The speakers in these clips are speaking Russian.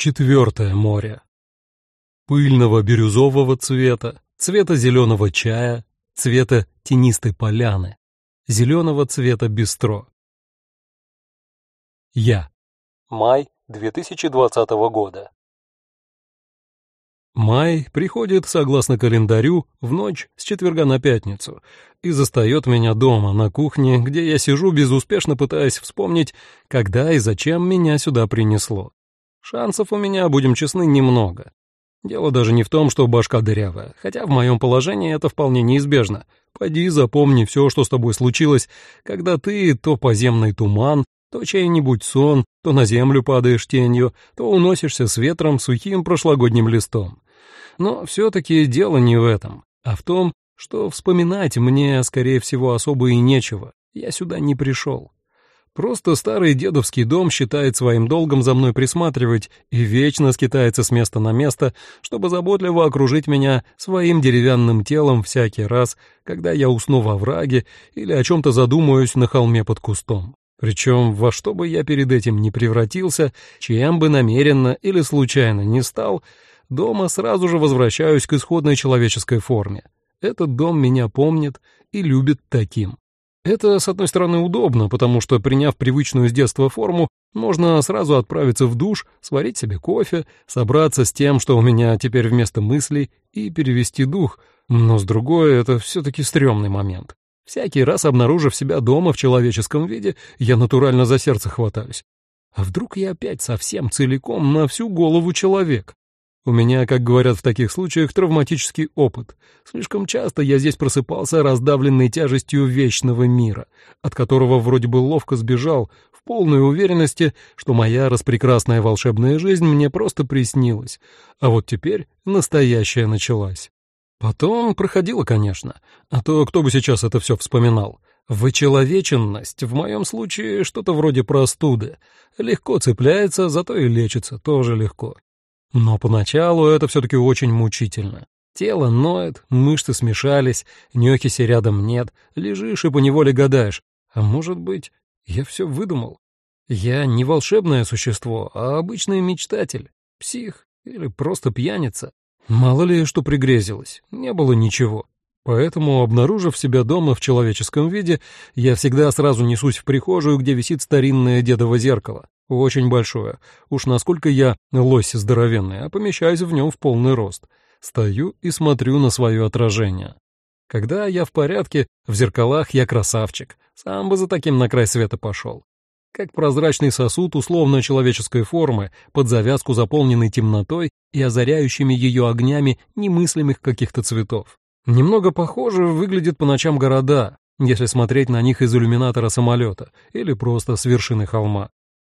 Четвертое море. Пыльного бирюзового цвета, цвета зеленого чая, цвета тенистой поляны, зеленого цвета бистро. Я. Май 2020 года. Май приходит, согласно календарю, в ночь с четверга на пятницу и застает меня дома, на кухне, где я сижу, безуспешно пытаясь вспомнить, когда и зачем меня сюда принесло. Шансов у меня, будем честны, немного. Дело даже не в том, что башка дырявая, хотя в моем положении это вполне неизбежно. Пойди запомни все, что с тобой случилось, когда ты то поземный туман, то чей-нибудь сон, то на землю падаешь тенью, то уносишься с ветром сухим прошлогодним листом. Но все-таки дело не в этом, а в том, что вспоминать мне, скорее всего, особо и нечего. Я сюда не пришел. Просто старый дедовский дом считает своим долгом за мной присматривать и вечно скитается с места на место, чтобы заботливо окружить меня своим деревянным телом всякий раз, когда я усну во враге или о чем-то задумаюсь на холме под кустом. Причем во что бы я перед этим не превратился, чем бы намеренно или случайно не стал, дома сразу же возвращаюсь к исходной человеческой форме. Этот дом меня помнит и любит таким. Это, с одной стороны, удобно, потому что, приняв привычную с детства форму, можно сразу отправиться в душ, сварить себе кофе, собраться с тем, что у меня теперь вместо мыслей, и перевести дух. Но с другой, это все-таки стрёмный момент. Всякий раз, обнаружив себя дома в человеческом виде, я натурально за сердце хватаюсь. А вдруг я опять совсем целиком на всю голову человек? У меня, как говорят в таких случаях, травматический опыт. Слишком часто я здесь просыпался, раздавленный тяжестью вечного мира, от которого вроде бы ловко сбежал, в полной уверенности, что моя распрекрасная волшебная жизнь мне просто приснилась, а вот теперь настоящая началась. Потом проходило, конечно, а то кто бы сейчас это все вспоминал. Вычеловеченность в моем случае что-то вроде простуды. Легко цепляется, зато и лечится тоже легко. Но поначалу это все-таки очень мучительно. Тело ноет, мышцы смешались, нёхиси рядом нет, лежишь и поневоле гадаешь. А может быть, я все выдумал? Я не волшебное существо, а обычный мечтатель, псих или просто пьяница. Мало ли, что пригрезилось, не было ничего. Поэтому, обнаружив себя дома в человеческом виде, я всегда сразу несусь в прихожую, где висит старинное дедово зеркало. Очень большое. Уж насколько я лось здоровенный, а помещаюсь в нем в полный рост. Стою и смотрю на свое отражение. Когда я в порядке, в зеркалах я красавчик. Сам бы за таким на край света пошел. Как прозрачный сосуд условно человеческой формы, под завязку заполненный темнотой и озаряющими ее огнями немыслимых каких-то цветов. Немного похоже выглядят по ночам города, если смотреть на них из иллюминатора самолета или просто с вершины холма.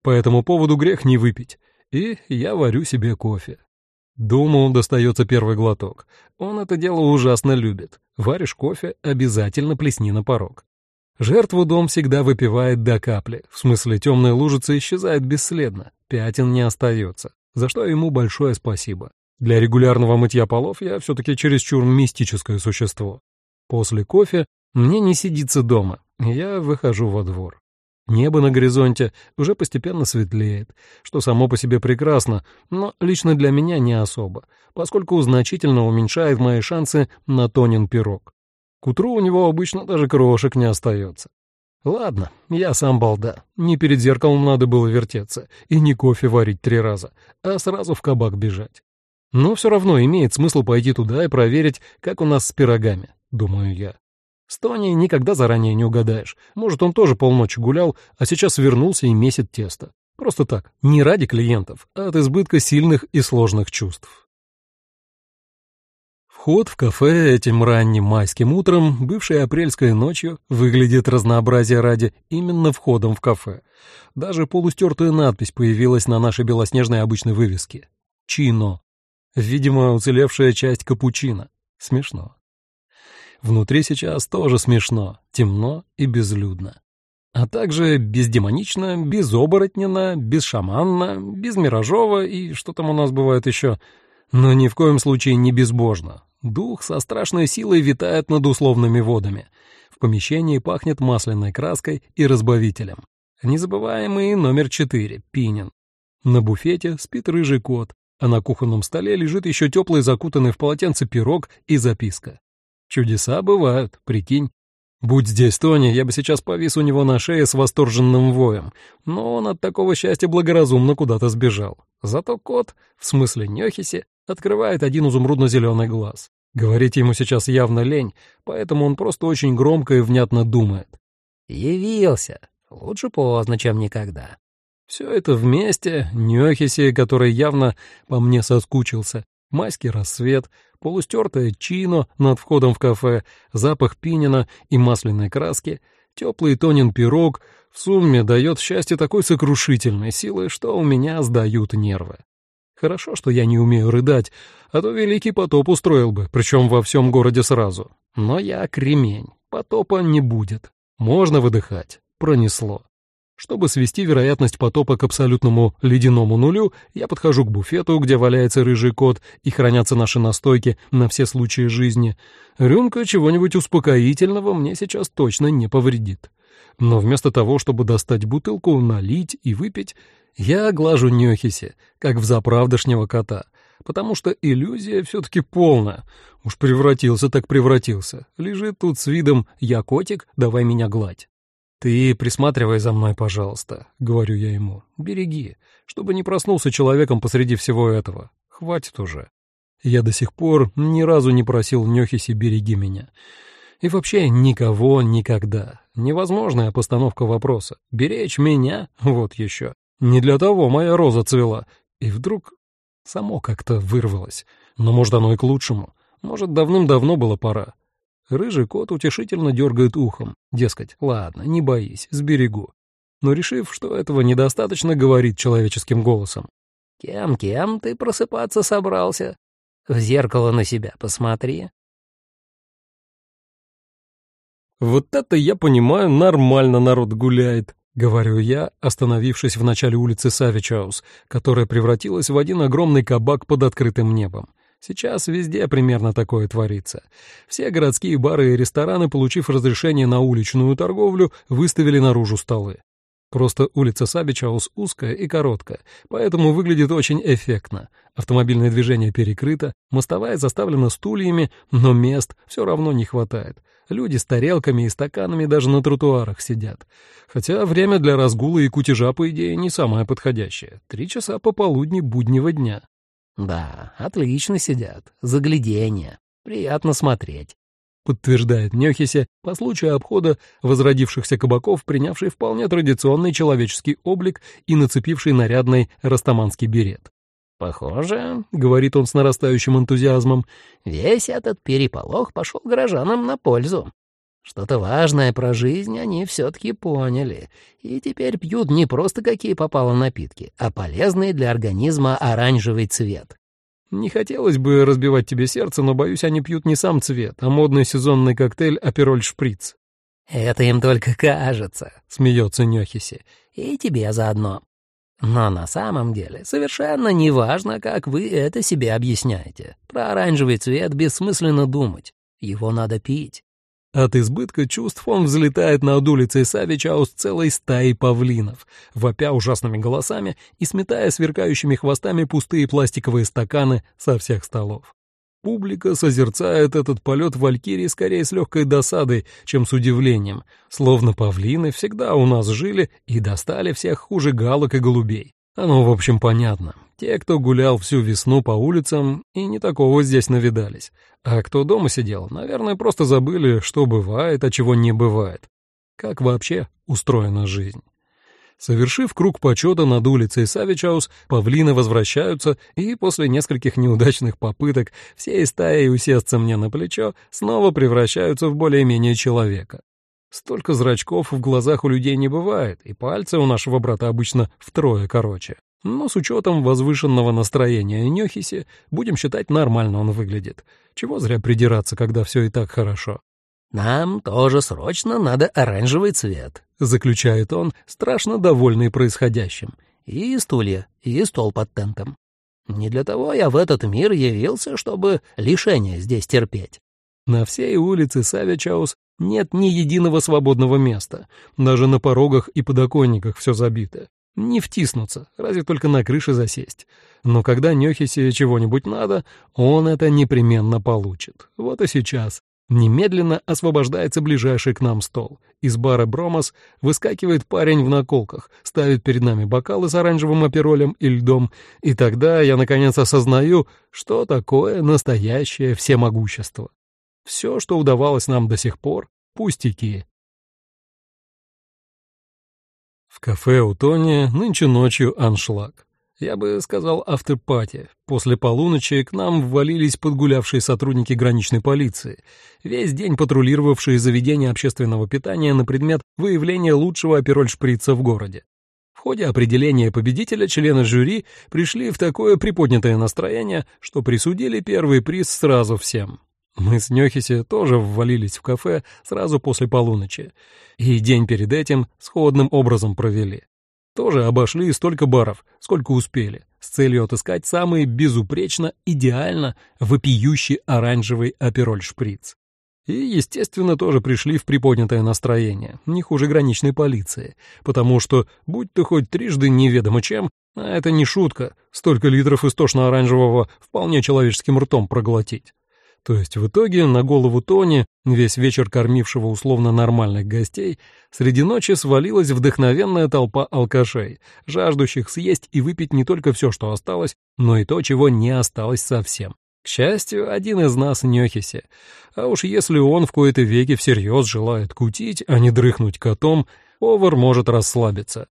По этому поводу грех не выпить, и я варю себе кофе. Думаю, достается первый глоток. Он это дело ужасно любит. Варишь кофе, обязательно плесни на порог. Жертву дом всегда выпивает до капли, в смысле темная лужица исчезает бесследно, пятен не остается, за что ему большое спасибо. Для регулярного мытья полов я все-таки чересчур мистическое существо. После кофе мне не сидится дома, я выхожу во двор. Небо на горизонте уже постепенно светлеет, что само по себе прекрасно, но лично для меня не особо, поскольку значительно уменьшает мои шансы на тонен пирог. К утру у него обычно даже крошек не остается. Ладно, я сам балда. Не перед зеркалом надо было вертеться и не кофе варить три раза, а сразу в кабак бежать. Но все равно имеет смысл пойти туда и проверить, как у нас с пирогами, думаю я. С Тони никогда заранее не угадаешь. Может, он тоже полночи гулял, а сейчас вернулся и месит тесто. Просто так, не ради клиентов, а от избытка сильных и сложных чувств. Вход в кафе этим ранним майским утром, бывшей апрельской ночью, выглядит разнообразие ради именно входом в кафе. Даже полустертая надпись появилась на нашей белоснежной обычной вывеске. «Чино». Видимо, уцелевшая часть капучино. Смешно. Внутри сейчас тоже смешно, темно и безлюдно. А также бездемонично, безоборотненно, безшаманно, безмиражово и что там у нас бывает еще. Но ни в коем случае не безбожно. Дух со страшной силой витает над условными водами. В помещении пахнет масляной краской и разбавителем. Незабываемый номер четыре, Пинин. На буфете спит рыжий кот, а на кухонном столе лежит еще теплый закутанный в полотенце пирог и записка. Чудеса бывают, прикинь. Будь здесь Тони, я бы сейчас повис у него на шее с восторженным воем, но он от такого счастья благоразумно куда-то сбежал. Зато кот, в смысле Нёхиси, открывает один изумрудно-зеленый глаз. Говорить ему сейчас явно лень, поэтому он просто очень громко и внятно думает. «Явился. Лучше поздно, чем никогда». Все это вместе, Нёхиси, который явно по мне соскучился, майский рассвет, полустертое чино над входом в кафе, запах пинина и масляной краски, теплый Тонин пирог в сумме дает счастье такой сокрушительной силы, что у меня сдают нервы. Хорошо, что я не умею рыдать, а то великий потоп устроил бы, причем во всем городе сразу. Но я кремень, потопа не будет. Можно выдыхать. Пронесло. Чтобы свести вероятность потопа к абсолютному ледяному нулю, я подхожу к буфету, где валяется рыжий кот и хранятся наши настойки на все случаи жизни. Рюмка чего-нибудь успокоительного мне сейчас точно не повредит. Но вместо того, чтобы достать бутылку, налить и выпить, я глажу Нёхиси, как в заправдошнего кота, потому что иллюзия все-таки полная. Уж превратился так превратился. Лежит тут с видом «я котик, давай меня гладь». «Ты присматривай за мной, пожалуйста», — говорю я ему. «Береги, чтобы не проснулся человеком посреди всего этого. Хватит уже». Я до сих пор ни разу не просил Нёхиси «береги меня». И вообще никого никогда. Невозможная постановка вопроса. Беречь меня? Вот еще. Не для того моя роза цвела. И вдруг само как-то вырвалось. Но, может, оно и к лучшему. Может, давным-давно было пора. Рыжий кот утешительно дергает ухом. Дескать, ладно, не боись, сберегу. Но решив, что этого недостаточно, говорит человеческим голосом. «Кем-кем ты просыпаться собрался? В зеркало на себя посмотри». «Вот это я понимаю, нормально народ гуляет», — говорю я, остановившись в начале улицы Савичаус, которая превратилась в один огромный кабак под открытым небом. Сейчас везде примерно такое творится. Все городские бары и рестораны, получив разрешение на уличную торговлю, выставили наружу столы. Просто улица Сабичаус узкая и короткая, поэтому выглядит очень эффектно. Автомобильное движение перекрыто, мостовая заставлена стульями, но мест все равно не хватает. Люди с тарелками и стаканами даже на тротуарах сидят. Хотя время для разгула и кутежа, по идее, не самое подходящее. Три часа пополудни буднего дня. «Да, отлично сидят. Загляденье. Приятно смотреть подтверждает Нёхисе по случаю обхода возродившихся кабаков, принявший вполне традиционный человеческий облик и нацепивший нарядный растаманский берет. «Похоже, — говорит он с нарастающим энтузиазмом, — весь этот переполох пошел горожанам на пользу. Что-то важное про жизнь они все-таки поняли, и теперь пьют не просто какие попало напитки, а полезный для организма оранжевый цвет. Не хотелось бы разбивать тебе сердце, но, боюсь, они пьют не сам цвет, а модный сезонный коктейль «Апероль Шприц». «Это им только кажется», — смеется Нёхиси. «И тебе заодно. Но на самом деле совершенно неважно, как вы это себе объясняете. Про оранжевый цвет бессмысленно думать. Его надо пить. От избытка чувств он взлетает над улицей Савичаус целой стаей павлинов, вопя ужасными голосами и сметая сверкающими хвостами пустые пластиковые стаканы со всех столов. Публика созерцает этот полет Валькирии скорее с легкой досадой, чем с удивлением, словно павлины всегда у нас жили и достали всех хуже галок и голубей. Оно, в общем, понятно. Те, кто гулял всю весну по улицам, и не такого здесь навидались. А кто дома сидел, наверное, просто забыли, что бывает, а чего не бывает. Как вообще устроена жизнь. Совершив круг почета над улицей Савичаус, павлины возвращаются, и после нескольких неудачных попыток всей стаей усесться мне на плечо снова превращаются в более-менее человека. Столько зрачков в глазах у людей не бывает, и пальцы у нашего брата обычно втрое короче. Но с учетом возвышенного настроения Нёхиси, будем считать, нормально он выглядит. Чего зря придираться, когда все и так хорошо. «Нам тоже срочно надо оранжевый цвет», — заключает он, страшно довольный происходящим. «И стулья, и стол под тентом. Не для того я в этот мир явился, чтобы лишение здесь терпеть». На всей улице Савичаус нет ни единого свободного места. Даже на порогах и подоконниках все забито. Не втиснуться, разве только на крыше засесть. Но когда Нёхисе чего-нибудь надо, он это непременно получит. Вот и сейчас. Немедленно освобождается ближайший к нам стол. Из бара «Бромос» выскакивает парень в наколках, ставит перед нами бокалы с оранжевым аперолем и льдом, и тогда я, наконец, осознаю, что такое настоящее всемогущество. Все, что удавалось нам до сих пор, пустяки. Кафе у Тони нынче ночью аншлаг. Я бы сказал автопати. После полуночи к нам ввалились подгулявшие сотрудники граничной полиции, весь день патрулировавшие заведения общественного питания на предмет выявления лучшего апероль-шприца в городе. В ходе определения победителя члены жюри пришли в такое приподнятое настроение, что присудили первый приз сразу всем. Мы с Нёхиси тоже ввалились в кафе сразу после полуночи, и день перед этим сходным образом провели. Тоже обошли столько баров, сколько успели, с целью отыскать самый безупречно, идеально вопиющий оранжевый апероль-шприц. И, естественно, тоже пришли в приподнятое настроение, не хуже граничной полиции, потому что, будь ты хоть трижды неведомо чем, а это не шутка, столько литров истошно-оранжевого вполне человеческим ртом проглотить. То есть в итоге на голову Тони, весь вечер кормившего условно нормальных гостей, среди ночи свалилась вдохновенная толпа алкашей, жаждущих съесть и выпить не только все, что осталось, но и то, чего не осталось совсем. К счастью, один из нас Нёхиси. А уж если он в кои-то веки всерьез желает кутить, а не дрыхнуть котом, повар может расслабиться.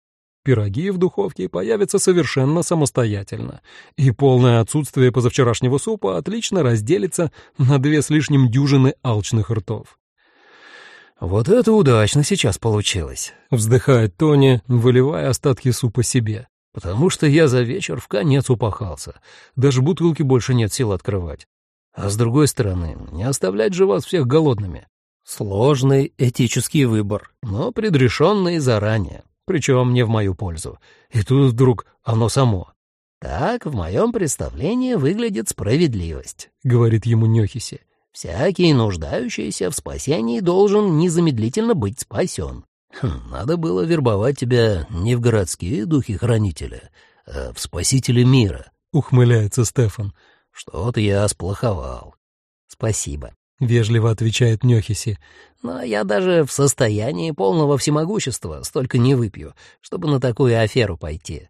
Пироги в духовке появятся совершенно самостоятельно, и полное отсутствие позавчерашнего супа отлично разделится на две с лишним дюжины алчных ртов. «Вот это удачно сейчас получилось», — вздыхает Тони, выливая остатки супа себе. «Потому что я за вечер в конец упахался. Даже бутылки больше нет сил открывать. А с другой стороны, не оставлять же вас всех голодными. Сложный этический выбор, но предрешенный заранее причем не в мою пользу. И тут вдруг оно само. «Так в моем представлении выглядит справедливость», — говорит ему Нёхиси. «Всякий нуждающийся в спасении должен незамедлительно быть спасен. Хм, надо было вербовать тебя не в городские духи-хранители, а в спасители мира», — ухмыляется Стефан. «Что-то я сплоховал». «Спасибо», — вежливо отвечает Нёхиси. «Но я даже в состоянии полного всемогущества столько не выпью, чтобы на такую аферу пойти».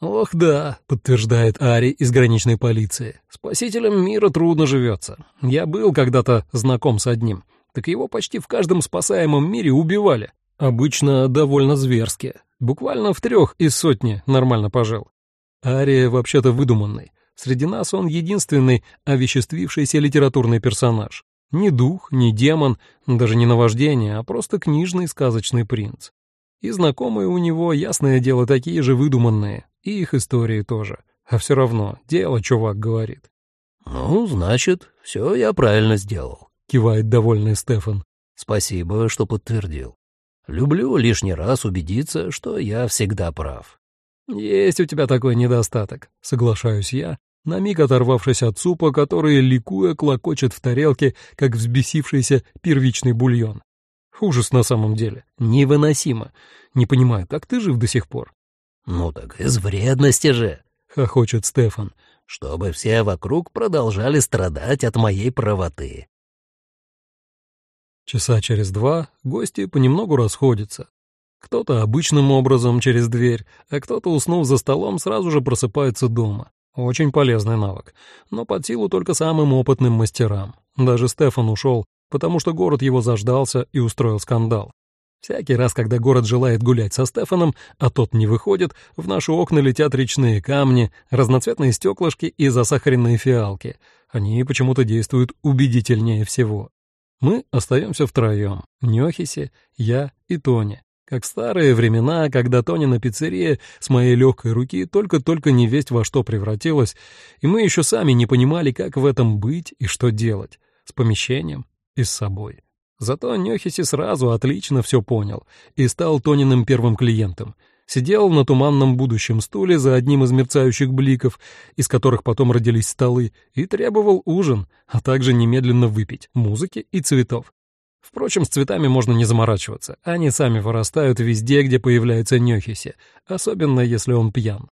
«Ох да», — подтверждает Ари из граничной полиции. «Спасителям мира трудно живется. Я был когда-то знаком с одним. Так его почти в каждом спасаемом мире убивали. Обычно довольно зверски. Буквально в трех из сотни нормально пожил. Ари вообще-то выдуманный. Среди нас он единственный овеществившийся литературный персонаж. Ни дух, ни демон, даже не наваждение, а просто книжный сказочный принц. И знакомые у него, ясное дело, такие же выдуманные, и их истории тоже. А все равно, дело, чувак говорит. «Ну, значит, все я правильно сделал», — кивает довольный Стефан. «Спасибо, что подтвердил. Люблю лишний раз убедиться, что я всегда прав». «Есть у тебя такой недостаток», — соглашаюсь я, на миг оторвавшись от супа, который, ликуя, клокочет в тарелке, как взбесившийся первичный бульон. Ужас на самом деле. Невыносимо. Не понимаю, как ты жив до сих пор? «Ну так из вредности же», — хохочет Стефан, «чтобы все вокруг продолжали страдать от моей правоты». Часа через два гости понемногу расходятся. Кто-то обычным образом через дверь, а кто-то, уснув за столом, сразу же просыпается дома. Очень полезный навык, но под силу только самым опытным мастерам. Даже Стефан ушел, потому что город его заждался и устроил скандал. Всякий раз, когда город желает гулять со Стефаном, а тот не выходит, в наши окна летят речные камни, разноцветные стеклышки и засахаренные фиалки. Они почему-то действуют убедительнее всего. Мы остаемся втроем — Нёхиси, я и Тоня. Как в старые времена, когда Тони на пиццерии с моей легкой руки только-только не весть во что превратилась, и мы еще сами не понимали, как в этом быть и что делать, с помещением и с собой. Зато Нёхиси сразу отлично все понял и стал Тониным первым клиентом. Сидел на туманном будущем стуле за одним из мерцающих бликов, из которых потом родились столы, и требовал ужин, а также немедленно выпить, музыки и цветов. Впрочем, с цветами можно не заморачиваться. Они сами вырастают везде, где появляется Нёхиси, особенно если он пьян.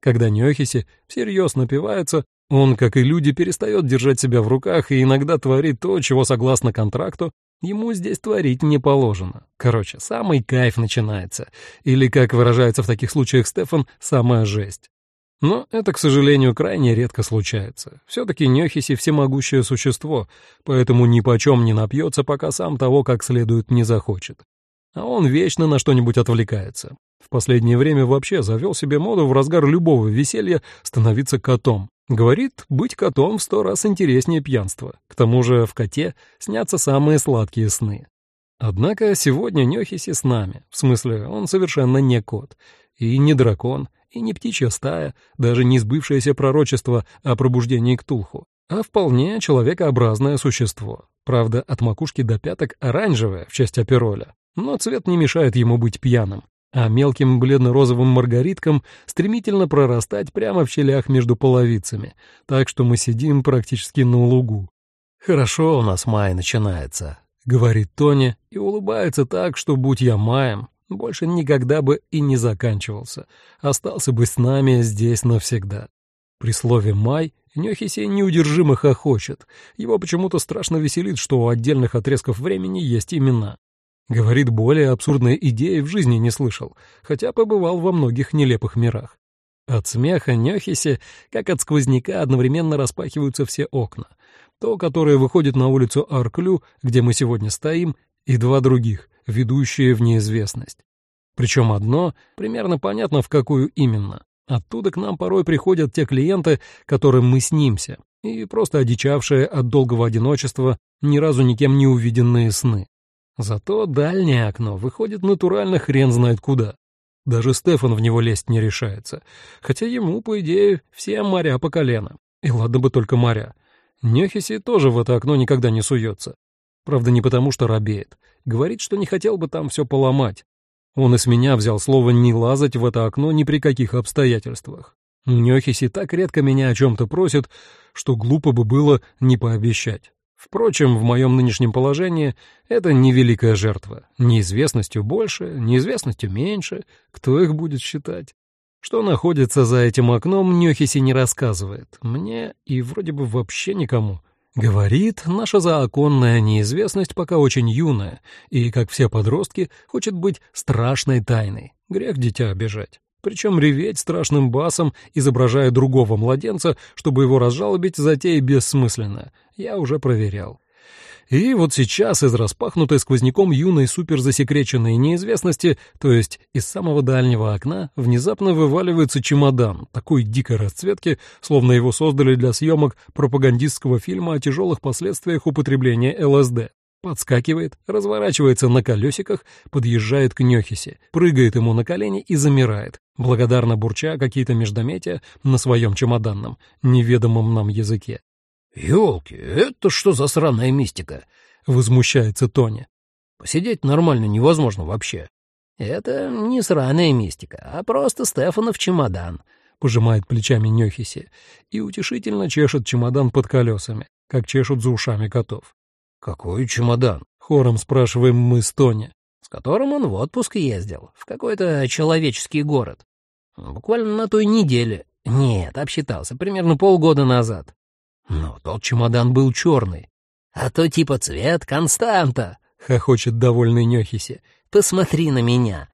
Когда Нёхиси всерьез напивается, он, как и люди, перестает держать себя в руках и иногда творит то, чего, согласно контракту, ему здесь творить не положено. Короче, самый кайф начинается. Или, как выражается в таких случаях Стефан, самая жесть. Но это, к сожалению, крайне редко случается. Все-таки Нехиси всемогущее существо, поэтому ни почем не напьется, пока сам того как следует не захочет. А он вечно на что-нибудь отвлекается. В последнее время вообще завел себе моду в разгар любого веселья становиться котом. Говорит, быть котом в сто раз интереснее пьянства. К тому же в коте снятся самые сладкие сны. Однако сегодня Нехиси с нами, в смысле, он совершенно не кот, и не дракон, и не птичья стая, даже не сбывшееся пророчество о пробуждении Ктулху, а вполне человекообразное существо. Правда, от макушки до пяток оранжевое в честь апероля, но цвет не мешает ему быть пьяным, а мелким бледно-розовым маргариткам стремительно прорастать прямо в щелях между половицами, так что мы сидим практически на лугу. «Хорошо у нас май начинается», — говорит Тони и улыбается так, что, будь я маем, больше никогда бы и не заканчивался, остался бы с нами здесь навсегда. При слове «май» Нёхиси неудержимо хохочет. Его почему-то страшно веселит, что у отдельных отрезков времени есть имена. Говорит, более абсурдной идеи в жизни не слышал, хотя побывал во многих нелепых мирах. От смеха Нёхиси, как от сквозняка, одновременно распахиваются все окна. То, которое выходит на улицу Арклю, где мы сегодня стоим, и два других, ведущие в неизвестность. Причем одно примерно понятно, в какую именно. Оттуда к нам порой приходят те клиенты, которым мы снимся, и просто одичавшие от долгого одиночества, ни разу никем не увиденные сны. Зато дальнее окно выходит натурально хрен знает куда. Даже Стефан в него лезть не решается, хотя ему, по идее, все моря по колено. И ладно бы только моря. Нехиси тоже в это окно никогда не суется. Правда, не потому, что робеет. Говорит, что не хотел бы там все поломать. Он и с меня взял слово не лазать в это окно ни при каких обстоятельствах. Нёхиси так редко меня о чем-то просит, что глупо бы было не пообещать. Впрочем, в моем нынешнем положении это невеликая жертва. Неизвестностью больше, неизвестностью меньше. Кто их будет считать? Что находится за этим окном, Нёхиси не рассказывает. Мне и вроде бы вообще никому. Говорит, наша заоконная неизвестность пока очень юная и, как все подростки, хочет быть страшной тайной. Грех дитя обижать. Причем реветь страшным басом, изображая другого младенца, чтобы его разжалобить, затея бессмысленно. Я уже проверял. И вот сейчас из распахнутой сквозняком юной суперзасекреченной неизвестности, то есть из самого дальнего окна, внезапно вываливается чемодан такой дикой расцветки, словно его создали для съемок пропагандистского фильма о тяжелых последствиях употребления ЛСД. Подскакивает, разворачивается на колесиках, подъезжает к Нёхисе, прыгает ему на колени и замирает, благодарно бурча какие-то междометия на своем чемоданном, неведомом нам языке. «Елки, это что за сраная мистика?» — возмущается Тони. «Посидеть нормально невозможно вообще». «Это не сраная мистика, а просто Стефанов чемодан», — пожимает плечами Нёхиси и утешительно чешет чемодан под колесами, как чешут за ушами котов. «Какой чемодан?» — хором спрашиваем мы с Тони. «С которым он в отпуск ездил, в какой-то человеческий город. Буквально на той неделе. Нет, обсчитался, примерно полгода назад. Но тот чемодан был черный. А то типа цвет Константа, — хохочет довольный Нёхиси. Посмотри на меня.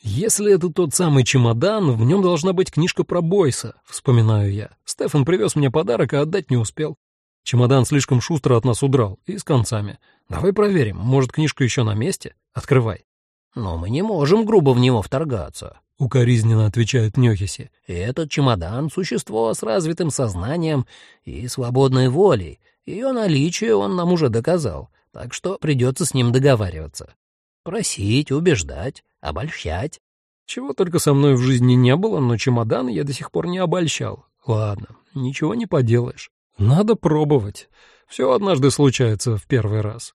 Если это тот самый чемодан, в нем должна быть книжка про Бойса, вспоминаю я. Стефан привез мне подарок, а отдать не успел. Чемодан слишком шустро от нас удрал, и с концами. Давай проверим, может, книжка еще на месте? Открывай. Но мы не можем грубо в него вторгаться. — укоризненно отвечает Нёхиси. «Этот чемодан — существо с развитым сознанием и свободной волей. Ее наличие он нам уже доказал, так что придется с ним договариваться. Просить, убеждать, обольщать». Чего только со мной в жизни не было, но чемодан я до сих пор не обольщал. Ладно, ничего не поделаешь. Надо пробовать. Все однажды случается в первый раз.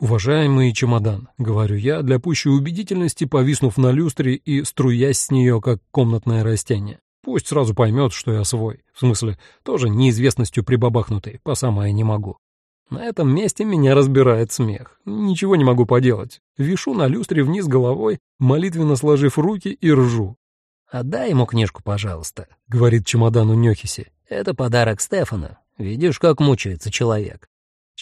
«Уважаемый чемодан», — говорю я, для пущей убедительности, повиснув на люстре и струясь с нее, как комнатное растение. Пусть сразу поймет, что я свой. В смысле, тоже неизвестностью прибабахнутый, по самое не могу. На этом месте меня разбирает смех. Ничего не могу поделать. Вишу на люстре вниз головой, молитвенно сложив руки и ржу. «Отдай ему книжку, пожалуйста», — говорит чемодану Нёхиси. «Это подарок Стефана. Видишь, как мучается человек».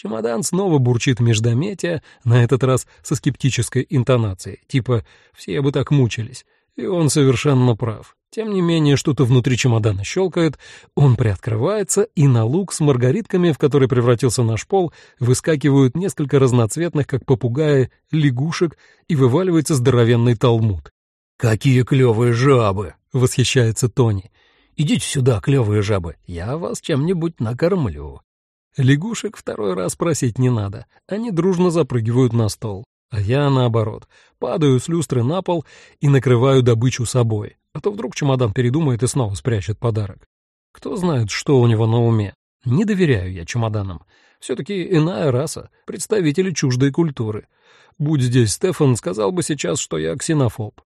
Чемодан снова бурчит междометия, на этот раз со скептической интонацией, типа «все бы так мучились». И он совершенно прав. Тем не менее, что-то внутри чемодана щелкает, он приоткрывается, и на лук с маргаритками, в который превратился наш пол, выскакивают несколько разноцветных, как попугаи, лягушек, и вываливается здоровенный талмуд. «Какие клевые жабы!» — восхищается Тони. «Идите сюда, клевые жабы, я вас чем-нибудь накормлю». Лягушек второй раз просить не надо, они дружно запрыгивают на стол. А я, наоборот, падаю с люстры на пол и накрываю добычу собой, а то вдруг чемодан передумает и снова спрячет подарок. Кто знает, что у него на уме. Не доверяю я чемоданам. Все-таки иная раса, представители чуждой культуры. Будь здесь Стефан, сказал бы сейчас, что я ксенофоб.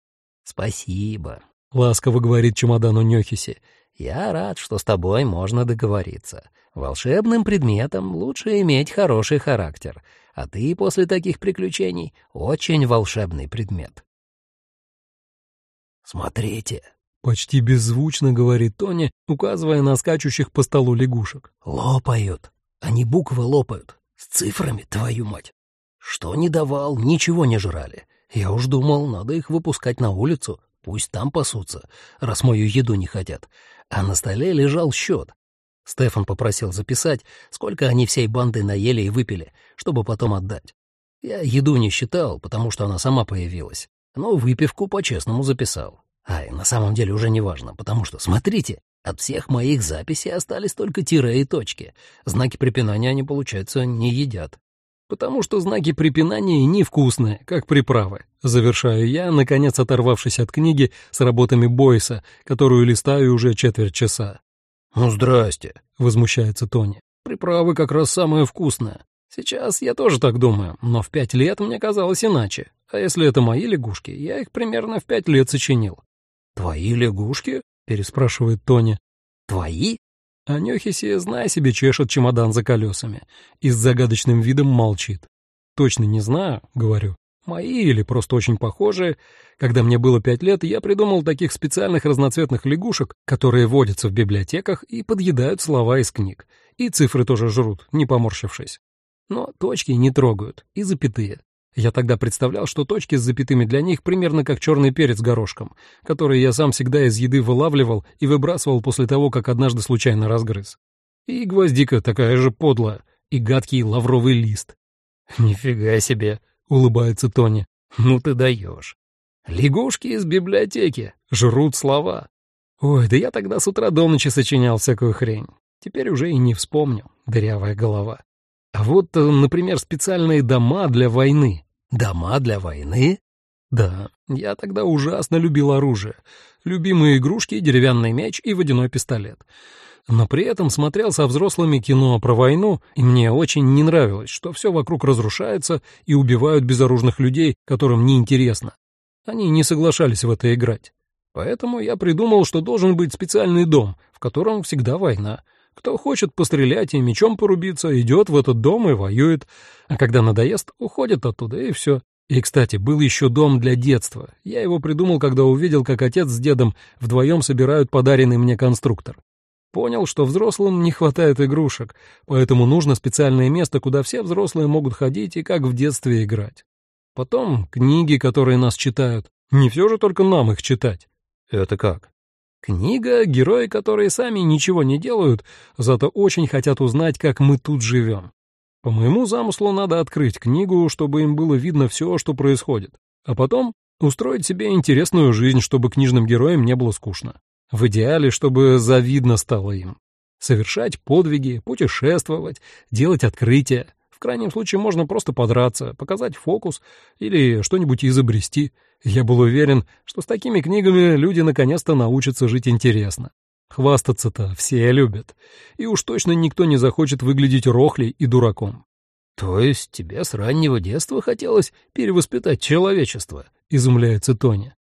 «Спасибо», — ласково говорит чемодану Нёхиси. «Я рад, что с тобой можно договориться. Волшебным предметом лучше иметь хороший характер, а ты после таких приключений очень волшебный предмет». «Смотрите», — почти беззвучно говорит Тони, указывая на скачущих по столу лягушек. «Лопают. Они буквы лопают. С цифрами, твою мать. Что не давал, ничего не жрали. Я уж думал, надо их выпускать на улицу, пусть там пасутся, раз мою еду не хотят. А на столе лежал счет. Стефан попросил записать, сколько они всей банды наели и выпили, чтобы потом отдать. Я еду не считал, потому что она сама появилась, но выпивку по-честному записал. Ай, на самом деле уже не важно, потому что, смотрите, от всех моих записей остались только тире и точки. Знаки препинания они, получается, не едят потому что знаки препинания невкусные, как приправы. Завершаю я, наконец оторвавшись от книги с работами Бойса, которую листаю уже четверть часа. «Ну, здрасте», — возмущается Тони. «Приправы как раз самое вкусное. Сейчас я тоже так думаю, но в пять лет мне казалось иначе. А если это мои лягушки, я их примерно в пять лет сочинил». «Твои лягушки?» — переспрашивает Тони. «Твои?» А Нёхиси, знай себе, чешет чемодан за колесами и с загадочным видом молчит. «Точно не знаю», — говорю. «Мои или просто очень похожие. Когда мне было пять лет, я придумал таких специальных разноцветных лягушек, которые водятся в библиотеках и подъедают слова из книг. И цифры тоже жрут, не поморщившись. Но точки не трогают, и запятые. Я тогда представлял, что точки с запятыми для них примерно как черный перец горошком, который я сам всегда из еды вылавливал и выбрасывал после того, как однажды случайно разгрыз. И гвоздика такая же подлая, и гадкий лавровый лист. «Нифига себе!» — улыбается Тони. «Ну ты даешь. Лягушки из библиотеки жрут слова. Ой, да я тогда с утра до ночи сочинял всякую хрень. Теперь уже и не вспомню, дырявая голова. А вот, э, например, специальные дома для войны. Дома для войны? Да, я тогда ужасно любил оружие. Любимые игрушки, деревянный мяч и водяной пистолет. Но при этом смотрел со взрослыми кино про войну, и мне очень не нравилось, что все вокруг разрушается и убивают безоружных людей, которым неинтересно. Они не соглашались в это играть. Поэтому я придумал, что должен быть специальный дом, в котором всегда война, кто хочет пострелять и мечом порубиться, идет в этот дом и воюет, а когда надоест, уходит оттуда, и все. И, кстати, был еще дом для детства. Я его придумал, когда увидел, как отец с дедом вдвоем собирают подаренный мне конструктор. Понял, что взрослым не хватает игрушек, поэтому нужно специальное место, куда все взрослые могут ходить и как в детстве играть. Потом книги, которые нас читают. Не все же только нам их читать. Это как? Книга — герои, которые сами ничего не делают, зато очень хотят узнать, как мы тут живем. По моему замыслу надо открыть книгу, чтобы им было видно все, что происходит, а потом устроить себе интересную жизнь, чтобы книжным героям не было скучно. В идеале, чтобы завидно стало им. Совершать подвиги, путешествовать, делать открытия. В крайнем случае можно просто подраться, показать фокус или что-нибудь изобрести — я был уверен, что с такими книгами люди наконец-то научатся жить интересно. Хвастаться-то все любят, и уж точно никто не захочет выглядеть рохлей и дураком. «То есть тебе с раннего детства хотелось перевоспитать человечество?» — изумляется Тоня.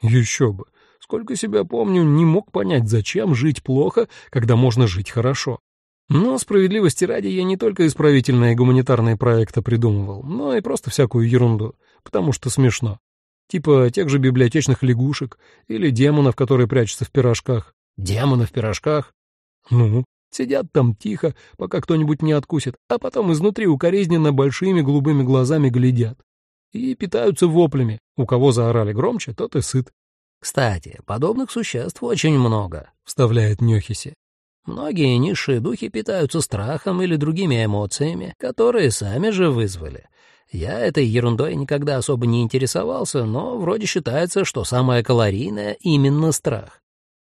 «Еще бы. Сколько себя помню, не мог понять, зачем жить плохо, когда можно жить хорошо. Но справедливости ради я не только исправительные и гуманитарные проекты придумывал, но и просто всякую ерунду, потому что смешно. Типа тех же библиотечных лягушек или демонов, которые прячутся в пирожках. Демоны в пирожках? Ну, сидят там тихо, пока кто-нибудь не откусит, а потом изнутри укоризненно большими голубыми глазами глядят. И питаются воплями. У кого заорали громче, тот и сыт. «Кстати, подобных существ очень много», — вставляет Нёхиси. Многие низшие духи питаются страхом или другими эмоциями, которые сами же вызвали. Я этой ерундой никогда особо не интересовался, но вроде считается, что самое калорийное — именно страх.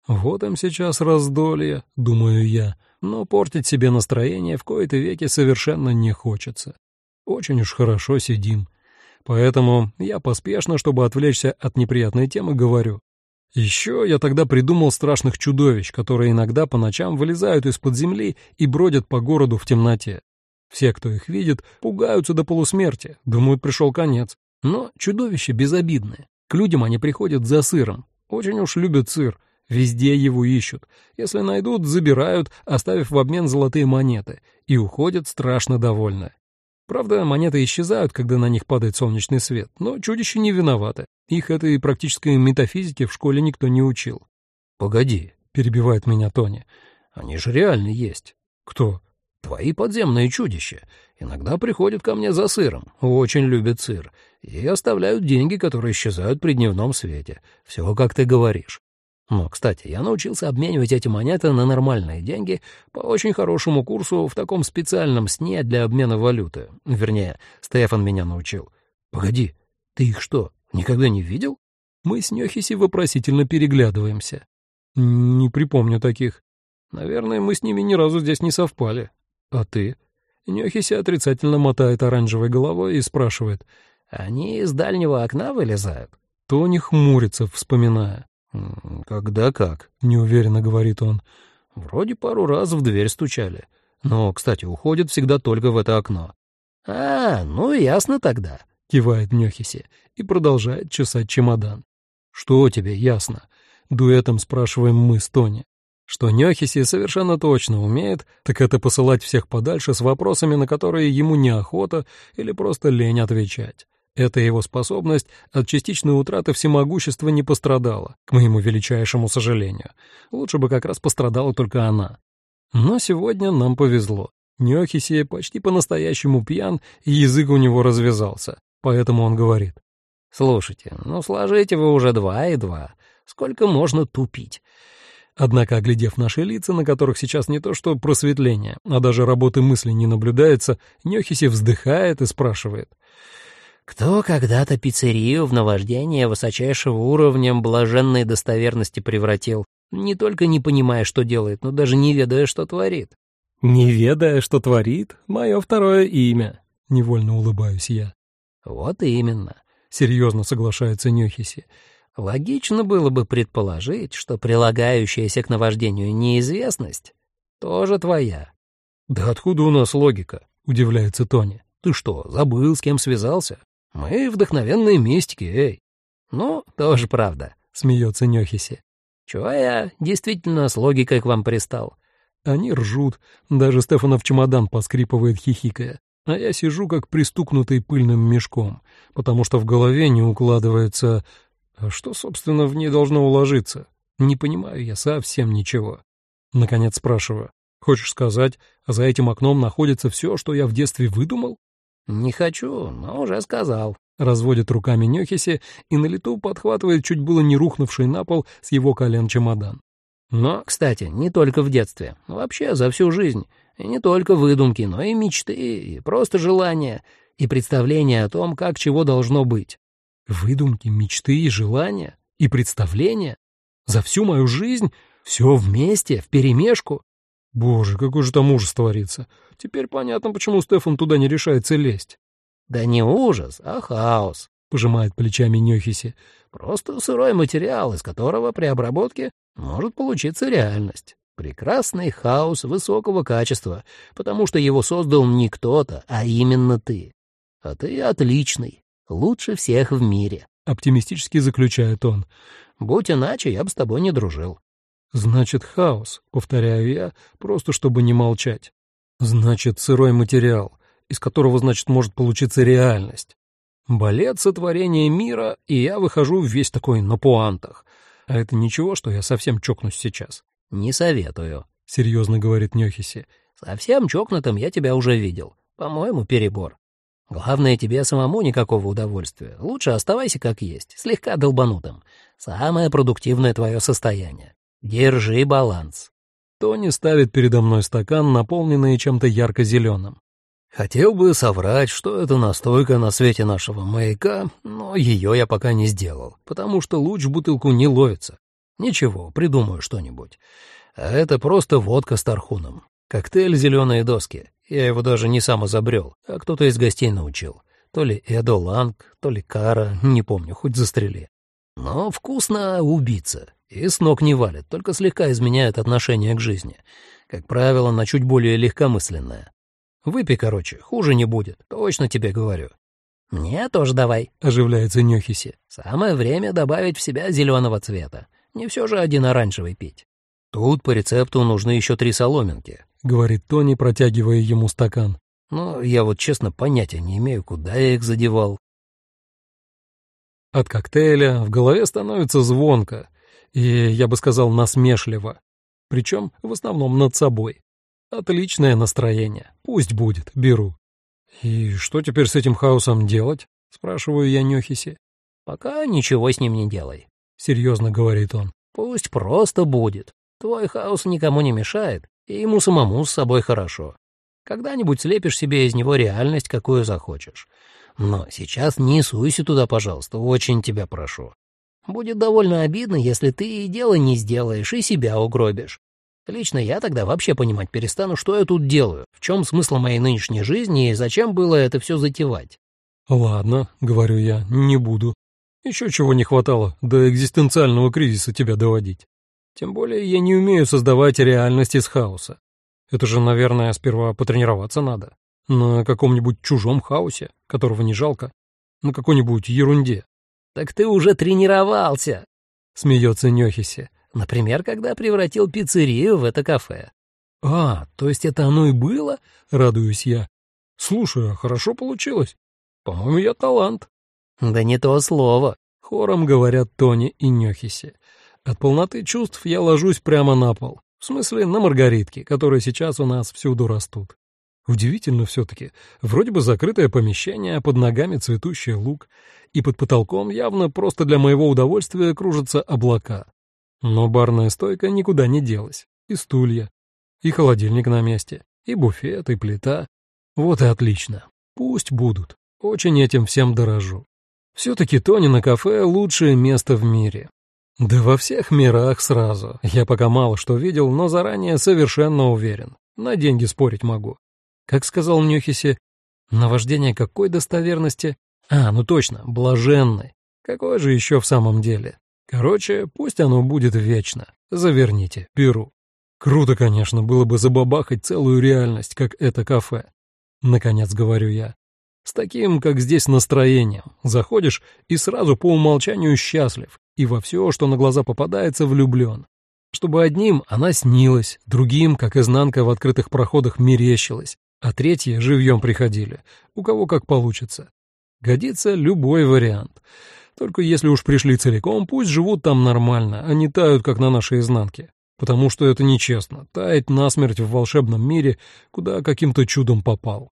Вот им сейчас раздолье, думаю я, но портить себе настроение в кои-то веки совершенно не хочется. Очень уж хорошо сидим. Поэтому я поспешно, чтобы отвлечься от неприятной темы, говорю. Еще я тогда придумал страшных чудовищ, которые иногда по ночам вылезают из-под земли и бродят по городу в темноте. Все, кто их видит, пугаются до полусмерти, думают, пришел конец. Но чудовища безобидные. К людям они приходят за сыром. Очень уж любят сыр. Везде его ищут. Если найдут, забирают, оставив в обмен золотые монеты, и уходят страшно довольны. Правда, монеты исчезают, когда на них падает солнечный свет, но чудища не виноваты. Их этой практической метафизике в школе никто не учил. «Погоди», — перебивает меня Тони, — «они же реально есть». «Кто?» «Твои подземные чудища. Иногда приходят ко мне за сыром, очень любят сыр, и оставляют деньги, которые исчезают при дневном свете. Все, как ты говоришь. Но, кстати, я научился обменивать эти монеты на нормальные деньги по очень хорошему курсу в таком специальном сне для обмена валюты. Вернее, Стефан меня научил. Погоди, ты их что, никогда не видел? Мы с Нёхиси вопросительно переглядываемся. Не припомню таких. Наверное, мы с ними ни разу здесь не совпали. А ты? Нёхиси отрицательно мотает оранжевой головой и спрашивает. Они из дальнего окна вылезают? Тони хмурится, вспоминая. «Когда как?» — неуверенно говорит он. «Вроде пару раз в дверь стучали. Но, кстати, уходят всегда только в это окно». «А, ну ясно тогда», — кивает Нёхиси и продолжает чесать чемодан. «Что тебе ясно?» — дуэтом спрашиваем мы с Тони. Что Нёхиси совершенно точно умеет, так это посылать всех подальше с вопросами, на которые ему неохота или просто лень отвечать. Эта его способность от частичной утраты всемогущества не пострадала, к моему величайшему сожалению. Лучше бы как раз пострадала только она. Но сегодня нам повезло. Неохисия почти по-настоящему пьян, и язык у него развязался. Поэтому он говорит. «Слушайте, ну сложите вы уже два и два. Сколько можно тупить?» Однако, оглядев наши лица, на которых сейчас не то что просветление, а даже работы мысли не наблюдается, Нёхиси вздыхает и спрашивает. Кто когда-то пиццерию в наваждение высочайшего уровня блаженной достоверности превратил, не только не понимая, что делает, но даже не ведая, что творит? «Не ведая, что творит? Мое второе имя», — невольно улыбаюсь я. «Вот именно», — серьезно соглашается Нюхиси. «Логично было бы предположить, что прилагающаяся к наваждению неизвестность тоже твоя». «Да откуда у нас логика?» — удивляется Тони. «Ты что, забыл, с кем связался?» Мы вдохновенные мистики, эй. Ну, тоже правда, смеется Нёхиси. Чего я действительно с логикой к вам пристал? Они ржут, даже Стефанов чемодан поскрипывает хихикая, а я сижу как пристукнутый пыльным мешком, потому что в голове не укладывается... А что, собственно, в ней должно уложиться? Не понимаю я совсем ничего. Наконец спрашиваю. Хочешь сказать, за этим окном находится все, что я в детстве выдумал? «Не хочу, но уже сказал», — разводит руками Нёхиси и на лету подхватывает чуть было не рухнувший на пол с его колен чемодан. «Но, кстати, не только в детстве, вообще за всю жизнь. И не только выдумки, но и мечты, и просто желания, и представления о том, как чего должно быть». «Выдумки, мечты и желания? И представления? За всю мою жизнь? Все вместе, вперемешку? Боже, какой же там ужас творится. Теперь понятно, почему Стефан туда не решается лезть. Да не ужас, а хаос, пожимает плечами Нёхиси. Просто сырой материал, из которого при обработке может получиться реальность. Прекрасный хаос высокого качества, потому что его создал не кто-то, а именно ты. А ты отличный, лучше всех в мире. Оптимистически заключает он. Будь иначе, я бы с тобой не дружил. Значит, хаос, повторяю я, просто чтобы не молчать. Значит, сырой материал, из которого, значит, может получиться реальность. Балет сотворения мира, и я выхожу весь такой на пуантах. А это ничего, что я совсем чокнусь сейчас? Не советую, — серьезно говорит Нёхиси. Совсем чокнутым я тебя уже видел. По-моему, перебор. Главное, тебе самому никакого удовольствия. Лучше оставайся как есть, слегка долбанутым. Самое продуктивное твое состояние. Держи баланс. Тони ставит передо мной стакан, наполненный чем-то ярко-зеленым. Хотел бы соврать, что это настойка на свете нашего маяка, но ее я пока не сделал, потому что луч в бутылку не ловится. Ничего, придумаю что-нибудь. А это просто водка с тархуном. Коктейль «Зеленые доски». Я его даже не сам изобрел, а кто-то из гостей научил. То ли Эдо Ланг, то ли Кара, не помню, хоть застрели. Но вкусно убийца. И с ног не валит, только слегка изменяет отношение к жизни. Как правило, на чуть более легкомысленное. Выпей, короче, хуже не будет, точно тебе говорю. «Мне тоже давай», — оживляется Нюхиси. «Самое время добавить в себя зеленого цвета. Не все же один оранжевый пить». «Тут по рецепту нужны еще три соломинки», — говорит Тони, протягивая ему стакан. «Но я вот честно понятия не имею, куда я их задевал». От коктейля в голове становится звонко, и, я бы сказал, насмешливо. Причем в основном над собой. Отличное настроение. Пусть будет, беру. «И что теперь с этим хаосом делать?» — спрашиваю я Нёхиси. «Пока ничего с ним не делай», — серьезно говорит он. «Пусть просто будет. Твой хаос никому не мешает, и ему самому с собой хорошо. Когда-нибудь слепишь себе из него реальность, какую захочешь. Но сейчас не суйся туда, пожалуйста, очень тебя прошу. Будет довольно обидно, если ты и дело не сделаешь, и себя угробишь. Лично я тогда вообще понимать перестану, что я тут делаю, в чем смысл моей нынешней жизни и зачем было это все затевать. «Ладно», — говорю я, — «не буду. Еще чего не хватало до экзистенциального кризиса тебя доводить. Тем более я не умею создавать реальность из хаоса. Это же, наверное, сперва потренироваться надо. На каком-нибудь чужом хаосе, которого не жалко. На какой-нибудь ерунде. «Так ты уже тренировался!» — смеется Нёхиси. «Например, когда превратил пиццерию в это кафе». «А, то есть это оно и было?» — радуюсь я. «Слушай, а хорошо получилось. По-моему, я талант». «Да не то слово», — хором говорят Тони и Нёхиси. От полноты чувств я ложусь прямо на пол. В смысле, на маргаритки, которые сейчас у нас всюду растут. Удивительно все-таки. Вроде бы закрытое помещение, а под ногами цветущий луг, и под потолком явно просто для моего удовольствия кружатся облака. Но барная стойка никуда не делась. И стулья, и холодильник на месте, и буфет, и плита. Вот и отлично. Пусть будут. Очень этим всем дорожу. Все-таки Тони на кафе — лучшее место в мире. Да во всех мирах сразу. Я пока мало что видел, но заранее совершенно уверен. На деньги спорить могу. Как сказал Нюхиси, наваждение какой достоверности? А, ну точно, блаженной. Какой же еще в самом деле? Короче, пусть оно будет вечно. Заверните, беру. Круто, конечно, было бы забабахать целую реальность, как это кафе. Наконец говорю я. С таким, как здесь, настроением. Заходишь и сразу по умолчанию счастлив, и во все, что на глаза попадается, влюблен. Чтобы одним она снилась, другим, как изнанка в открытых проходах, мерещилась, а третьи живьем приходили, у кого как получится. Годится любой вариант. Только если уж пришли целиком, пусть живут там нормально, а не тают, как на нашей изнанке. Потому что это нечестно, таять насмерть в волшебном мире, куда каким-то чудом попал.